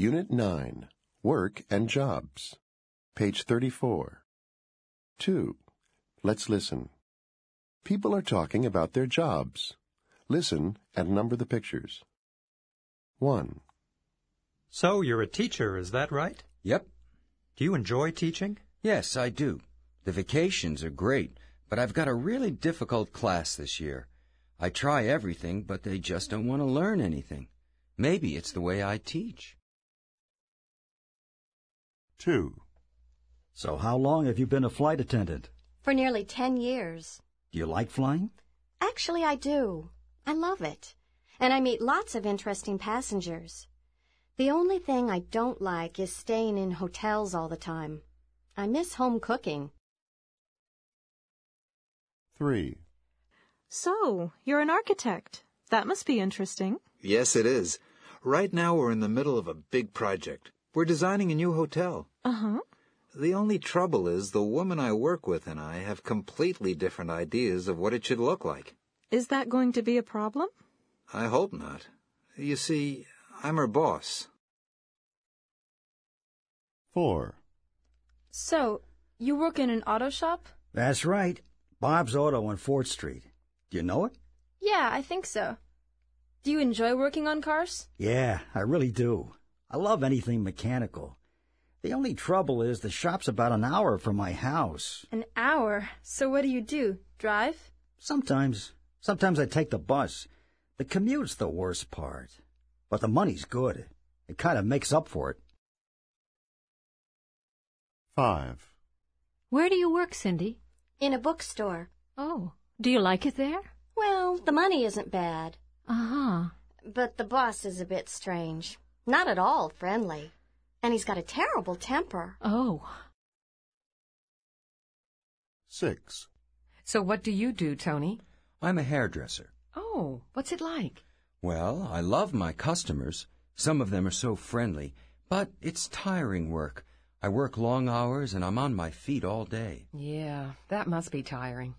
Unit 9, Work and Jobs. Page 34. 2. Let's listen. People are talking about their jobs. Listen and number the pictures. 1, So you're a teacher, is that right? Yep. Do you enjoy teaching? Yes, I do. The vacations are great, but I've got a really difficult class this year. I try everything, but they just don't want to learn anything. Maybe it's the way I teach. 2, So how long have you been a flight attendant? For nearly ten years. Do you like flying? Actually, I do. I love it. And I meet lots of interesting passengers. The only thing I don't like is staying in hotels all the time. I miss home cooking. 3, So, you're an architect. That must be interesting. Yes, it is. Right now we're in the middle of a big project. We're designing a new hotel. Uh huh. The only trouble is the woman I work with and I have completely different ideas of what it should look like. Is that going to be a problem? I hope not. You see, I'm her boss. 4, So, you work in an auto shop? That's right. Bob's Auto on 4th Street. Do you know it? Yeah, I think so. Do you enjoy working on cars? Yeah, I really do. I love anything mechanical. The only trouble is the shop's about an hour from my house. An hour. So what do you do? Drive? Sometimes, sometimes I take the bus. The commute's the worst part. But the money's good. It kind of makes up for it. 5, Where do you work, Cindy? In a bookstore. Oh, do you like it there? Well, the money isn't bad. Uh-huh. But the boss is a bit strange. Not at all friendly. And he's got a terrible temper. Oh. 6, So what do you do, Tony? I'm a hairdresser. Oh, what's it like? Well, I love my customers. Some of them are so friendly, but it's tiring work. I work long hours and I'm on my feet all day. Yeah, that must be tiring.